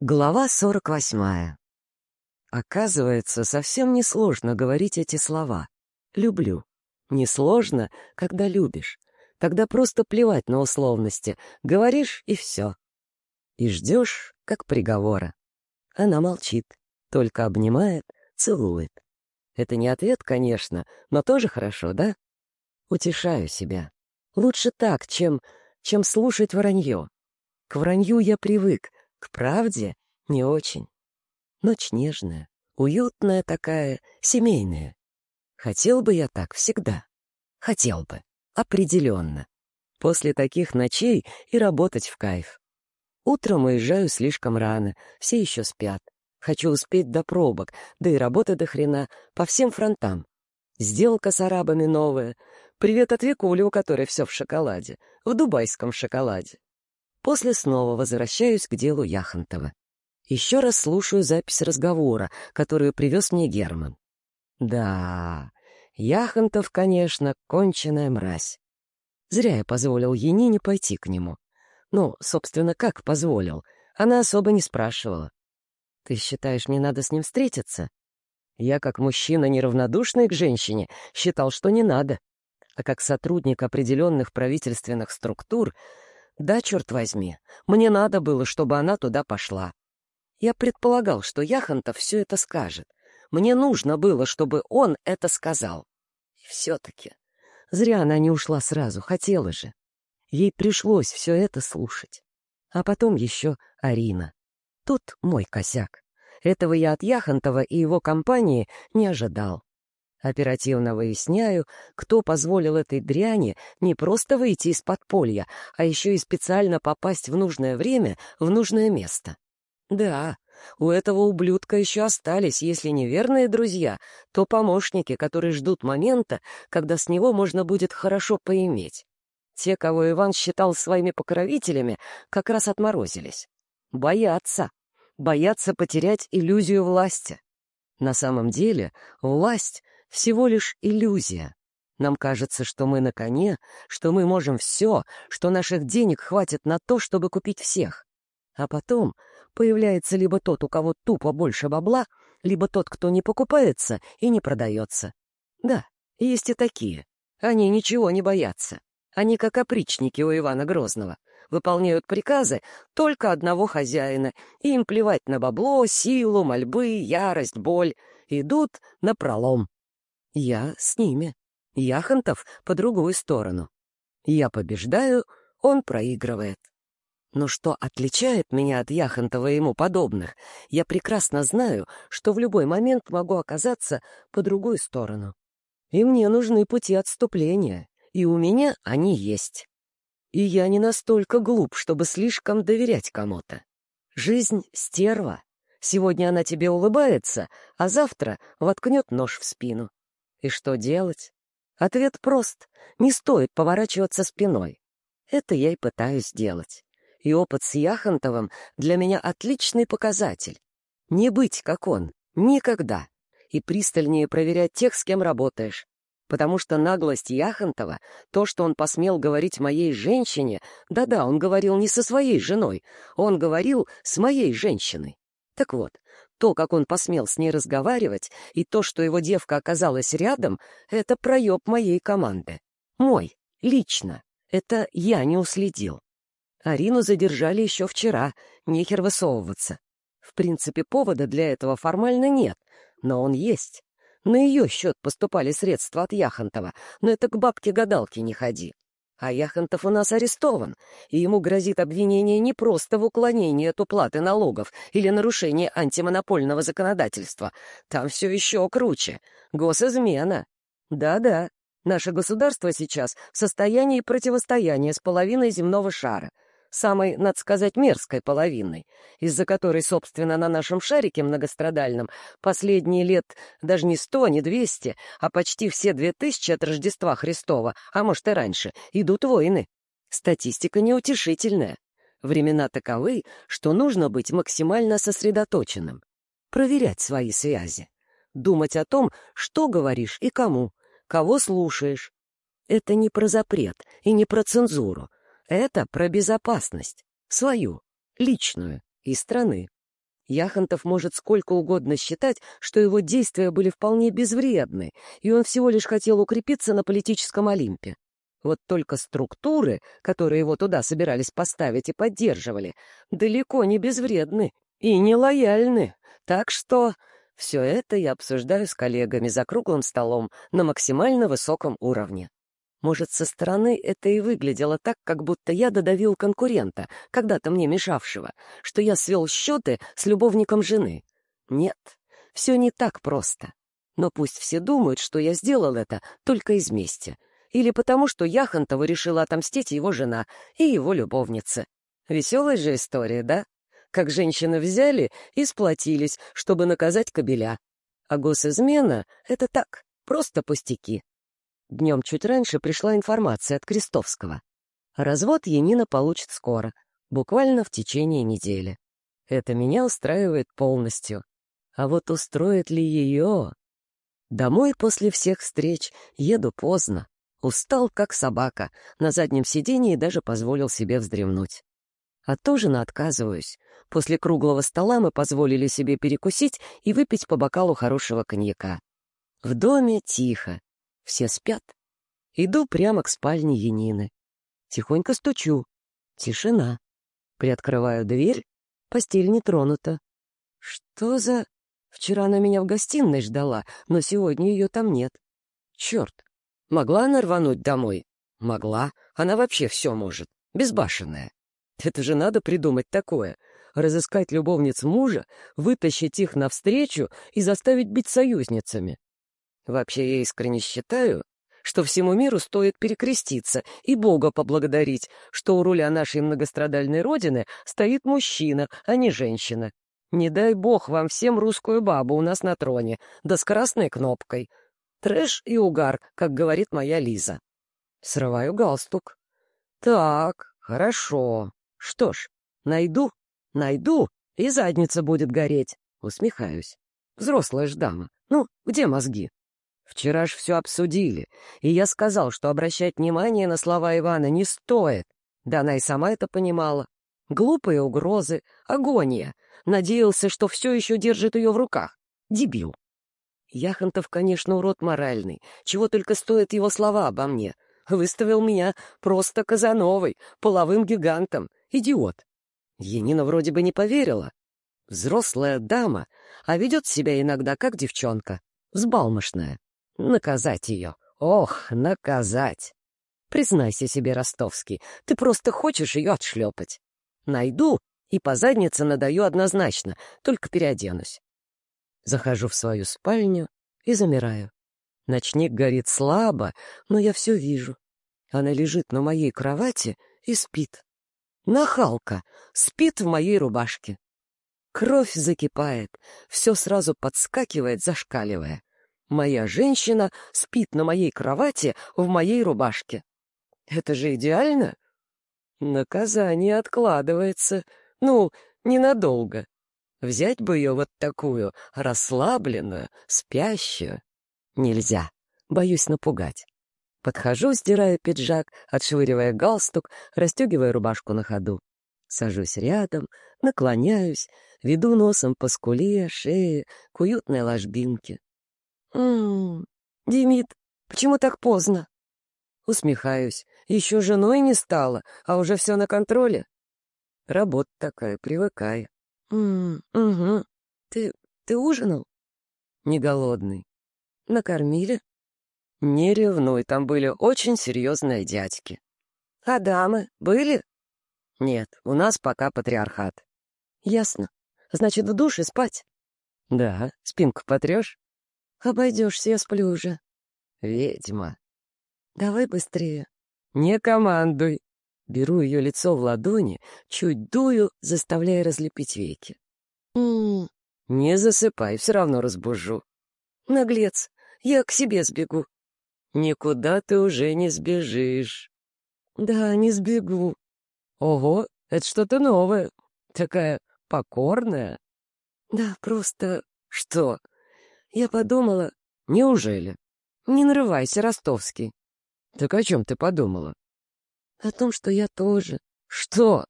Глава сорок восьмая. Оказывается, совсем несложно говорить эти слова. «Люблю». Несложно, когда любишь. Тогда просто плевать на условности. Говоришь — и все. И ждешь, как приговора. Она молчит, только обнимает, целует. Это не ответ, конечно, но тоже хорошо, да? Утешаю себя. Лучше так, чем, чем слушать вранье. К вранью я привык, к правде не очень. Ночь нежная, уютная такая, семейная. Хотел бы я так всегда. Хотел бы. Определенно. После таких ночей и работать в кайф. Утром уезжаю слишком рано, все еще спят. Хочу успеть до пробок, да и работа до хрена, по всем фронтам. Сделка с арабами новая. Привет от Викули, у которой все в шоколаде. В дубайском шоколаде. После снова возвращаюсь к делу Яхонтова. Еще раз слушаю запись разговора, которую привез мне Герман. Да, Яхонтов, конечно, конченая мразь. Зря я позволил Янине пойти к нему. Ну, собственно, как позволил? Она особо не спрашивала. Ты считаешь, мне надо с ним встретиться? Я, как мужчина, неравнодушный к женщине, считал, что не надо. А как сотрудник определенных правительственных структур — да, черт возьми, мне надо было, чтобы она туда пошла. Я предполагал, что Яхонтов все это скажет. Мне нужно было, чтобы он это сказал. И все-таки зря она не ушла сразу, хотела же. Ей пришлось все это слушать. А потом еще Арина. Тут мой косяк. Этого я от Яхонтова и его компании не ожидал. Оперативно выясняю, кто позволил этой дряни не просто выйти из подполья, а еще и специально попасть в нужное время в нужное место. Да, у этого ублюдка еще остались, если не верные друзья, то помощники, которые ждут момента, когда с него можно будет хорошо поиметь. Те, кого Иван считал своими покровителями, как раз отморозились. Боятся. Боятся потерять иллюзию власти. На самом деле власть всего лишь иллюзия. Нам кажется, что мы на коне, что мы можем все, что наших денег хватит на то, чтобы купить всех. А потом появляется либо тот, у кого тупо больше бабла, либо тот, кто не покупается и не продается. Да, есть и такие. Они ничего не боятся. Они как опричники у Ивана Грозного. Выполняют приказы только одного хозяина, им плевать на бабло, силу, мольбы, ярость, боль. Идут на пролом. Я с ними. Яхонтов по другую сторону. Я побеждаю, он проигрывает. Но что отличает меня от Яхонтова и ему подобных, я прекрасно знаю, что в любой момент могу оказаться по другую сторону. И мне нужны пути отступления, и у меня они есть. И я не настолько глуп, чтобы слишком доверять кому-то. Жизнь — стерва. Сегодня она тебе улыбается, а завтра воткнет нож в спину. И что делать? Ответ прост. Не стоит поворачиваться спиной. Это я и пытаюсь делать. И опыт с Яхонтовым для меня отличный показатель. Не быть как он. Никогда. И пристальнее проверять тех, с кем работаешь. Потому что наглость Яхонтова, то, что он посмел говорить моей женщине, да-да, он говорил не со своей женой, он говорил с моей женщиной. Так вот, то, как он посмел с ней разговаривать, и то, что его девка оказалась рядом, это проеб моей команды. Мой, лично. Это я не уследил. Арину задержали еще вчера, нехер высовываться. В принципе, повода для этого формально нет, но он есть. На ее счет поступали средства от Яхонтова, но это к бабке-гадалке не ходи. А Яхонтов у нас арестован, и ему грозит обвинение не просто в уклонении от уплаты налогов или нарушении антимонопольного законодательства. Там все еще круче. Госизмена. Да-да, наше государство сейчас в состоянии противостояния с половиной земного шара — самой, надо сказать, мерзкой половиной, из-за которой, собственно, на нашем шарике многострадальном последние лет даже не сто, не двести, а почти все две тысячи от Рождества Христова, а может и раньше, идут войны. Статистика неутешительная. Времена таковы, что нужно быть максимально сосредоточенным, проверять свои связи, думать о том, что говоришь и кому, кого слушаешь. Это не про запрет и не про цензуру, это про безопасность. Свою, личную и страны. Яхонтов может сколько угодно считать, что его действия были вполне безвредны, и он всего лишь хотел укрепиться на политическом Олимпе. Вот только структуры, которые его туда собирались поставить и поддерживали, далеко не безвредны и не лояльны. Так что все это я обсуждаю с коллегами за круглым столом на максимально высоком уровне. Может, со стороны это и выглядело так, как будто я додавил конкурента, когда-то мне мешавшего, что я свел счеты с любовником жены. Нет, все не так просто. Но пусть все думают, что я сделал это только из мести. Или потому, что Яхонтова решила отомстить его жена и его любовница. Веселая же история, да? Как женщины взяли и сплотились, чтобы наказать кобеля. А госизмена — это так, просто пустяки. Днем чуть раньше пришла информация от Крестовского. Развод Янина получит скоро, буквально в течение недели. Это меня устраивает полностью. А вот устроит ли ее? Домой после всех встреч еду поздно. Устал, как собака, на заднем сидении даже позволил себе вздремнуть. От ужина отказываюсь. После круглого стола мы позволили себе перекусить и выпить по бокалу хорошего коньяка. В доме тихо, все спят. Иду прямо к спальне Янины. Тихонько стучу. Тишина. Приоткрываю дверь. Постель не тронута. Что за... Вчера она меня в гостиной ждала, но сегодня ее там нет. Черт. Могла она рвануть домой? Могла. Она вообще все может. Безбашенная. Это же надо придумать такое. Разыскать любовниц мужа, вытащить их навстречу и заставить быть союзницами. Вообще, я искренне считаю, что всему миру стоит перекреститься и Бога поблагодарить, что у руля нашей многострадальной родины стоит мужчина, а не женщина. Не дай бог вам всем русскую бабу у нас на троне, да с красной кнопкой. Трэш и угар, как говорит моя Лиза. Срываю галстук. Так, хорошо. Что ж, найду, найду, и задница будет гореть. Усмехаюсь. Взрослая ж дама. Ну, где мозги? Вчера ж все обсудили, и я сказал, что обращать внимание на слова Ивана не стоит. Да она и сама это понимала. Глупые угрозы, агония. Надеялся, что все еще держит ее в руках. Дебил. Яхонтов, конечно, урод моральный. Чего только стоят его слова обо мне. Выставил меня просто Казановой, половым гигантом. Идиот. Енина вроде бы не поверила. Взрослая дама, а ведет себя иногда как девчонка. Взбалмошная. Наказать ее. Ох, наказать. Признайся себе, Ростовский, ты просто хочешь ее отшлепать. Найду и по заднице надаю однозначно, только переоденусь. Захожу в свою спальню и замираю. Ночник горит слабо, но я все вижу. Она лежит на моей кровати и спит. Нахалка спит в моей рубашке. Кровь закипает, все сразу подскакивает, зашкаливая. Моя женщина спит на моей кровати в моей рубашке. Это же идеально. Наказание откладывается. Ну, ненадолго. Взять бы ее вот такую, расслабленную, спящую. Нельзя. Боюсь напугать. Подхожу, стирая пиджак, отшвыривая галстук, расстегивая рубашку на ходу. Сажусь рядом, наклоняюсь, веду носом по скуле, шее, к уютной ложбинке. «М-м, Демид, почему так поздно?» Усмехаюсь. Еще женой не стала, а уже все на контроле. Работа такая, привыкай. «М-м, угу. Ты, ты ужинал?» «Не голодный». «Накормили?» «Не ревнуй, там были очень серьезные дядьки». «А дамы были?» «Нет, у нас пока патриархат». «Ясно. Значит, в душе спать?» «Да, спинку потрешь?» Обойдешься, я сплю уже. Ведьма. Давай быстрее. Не командуй. Беру ее лицо в ладони, чуть дую, заставляя разлепить веки. М -м -м. Не засыпай, все равно разбужу. Наглец, я к себе сбегу. Никуда ты уже не сбежишь. Да, не сбегу. Ого, это что-то новое. Такая покорная. Да, просто... Что? Я подумала... Неужели? Не нарывайся, Ростовский. Так о чем ты подумала? О том, что я тоже. Что?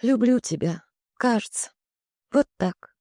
Люблю тебя, кажется. Вот так.